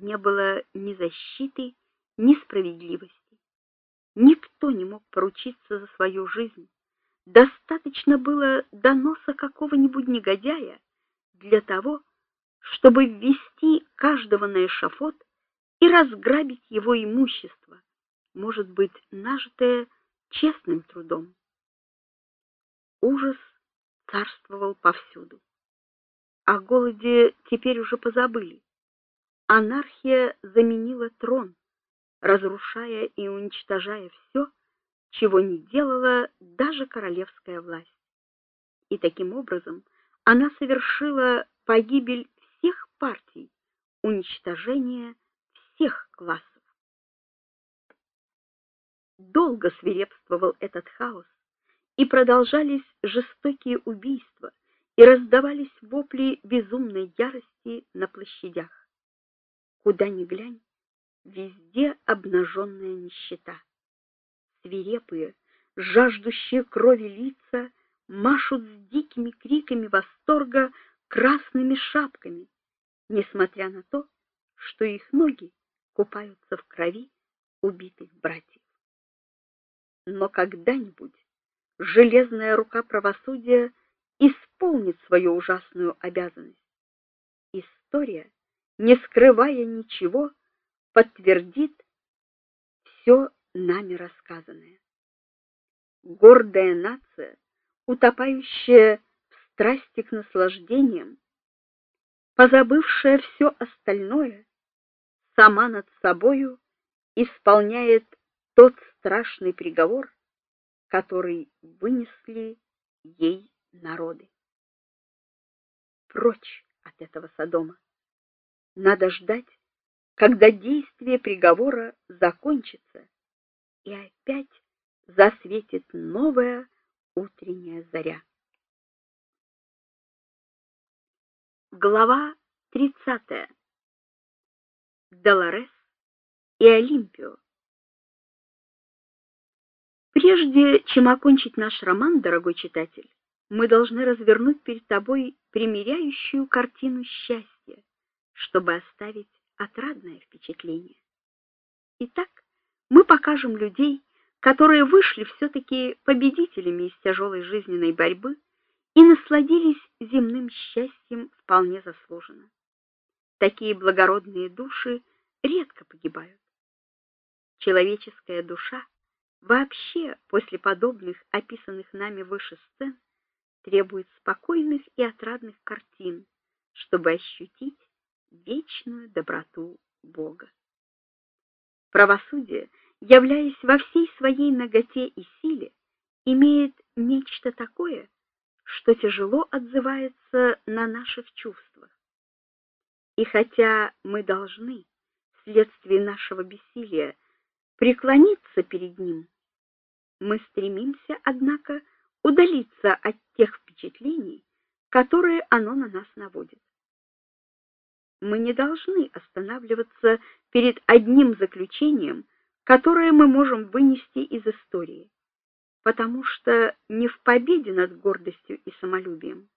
не было ни защиты, ни справедливости. Никто не мог поручиться за свою жизнь. Достаточно было доноса какого-нибудь негодяя для того, чтобы ввести каждого на эшафот и разграбить его имущество, может быть, нажитое честным трудом. Ужас царствовал повсюду. О голоде теперь уже позабыли. Анархия заменила трон, разрушая и уничтожая все, чего не делала даже королевская власть. И таким образом она совершила погибель всех партий, уничтожение всех классов. Долго свирепствовал этот хаос, и продолжались жестокие убийства, и раздавались вопли безумной ярости на площадях. Куда ни глянь, везде обнаженная нищета. Свирепые, жаждущие крови лица машут с дикими криками восторга красными шапками, несмотря на то, что их ноги купаются в крови убитых братьев. Но когда-нибудь железная рука правосудия исполнит свою ужасную обязанность. История, не скрывая ничего, подтвердит все нами рассказанное. Гордая нация, утопающая в страсти к наслаждениям, позабывшая все остальное, сама над собою исполняет тот страшный приговор, который вынесли ей народы. Прочь от этого Содома. Надо ждать, когда действие приговора закончится, и опять засветит новая утренняя заря. Глава 30. Долорес и Олимпио. Прежде чем окончить наш роман, дорогой читатель, мы должны развернуть перед тобой примиряющую картину счастья, чтобы оставить отрадное впечатление. Итак, мы покажем людей, которые вышли все таки победителями из тяжелой жизненной борьбы и насладились земным счастьем вполне заслуженно. Такие благородные души редко погибают. Человеческая душа вообще после подобных описанных нами выше сцен требует спокойных и отрадных картин, чтобы ощутить вечную доброту Бога. Правосудие, являясь во всей своей наготе и силе, имеет нечто такое, что тяжело отзывается на наших чувствах. И хотя мы должны вследствие нашего бессилия преклониться перед ним, мы стремимся, однако, удалиться от тех впечатлений, которые оно на нас наводит. Мы не должны останавливаться перед одним заключением, которое мы можем вынести из истории, потому что не в победе над гордостью и самолюбием,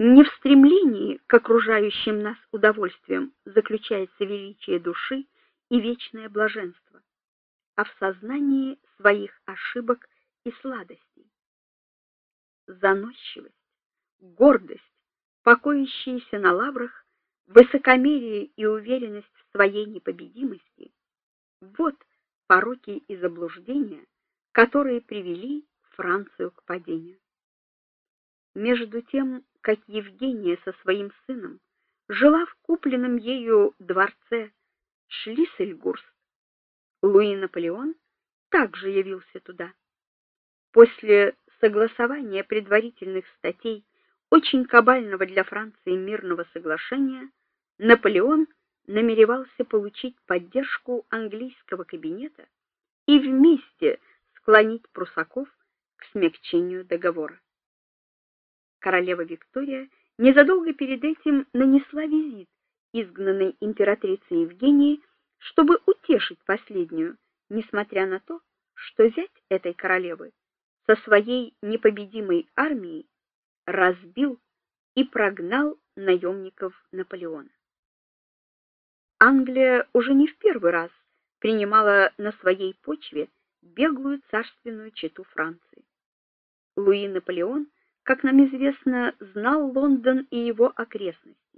не в стремлении к окружающим нас удовольствиям заключается величие души и вечное блаженство, а в сознании своих ошибок и сладостей. Заносчивость, гордость, покоящиеся на лаврах Высокомерие и уверенность в своей непобедимости вот пороки и заблуждения, которые привели Францию к падению. Между тем, как Евгения со своим сыном жила в купленном ею дворце Шлиссельгурст, Луи Наполеон также явился туда. После согласования предварительных статей очень кабального для Франции мирного соглашения Наполеон намеревался получить поддержку английского кабинета и вместе склонить прусаков к смягчению договора. Королева Виктория незадолго перед этим нанесла визит изгнанной императрице Евгении, чтобы утешить последнюю, несмотря на то, что зять этой королевы со своей непобедимой армией разбил и прогнал наемников Наполеона. Англия уже не в первый раз принимала на своей почве беглую царственную чету Франции. Луи Наполеон, как нам известно, знал Лондон и его окрестности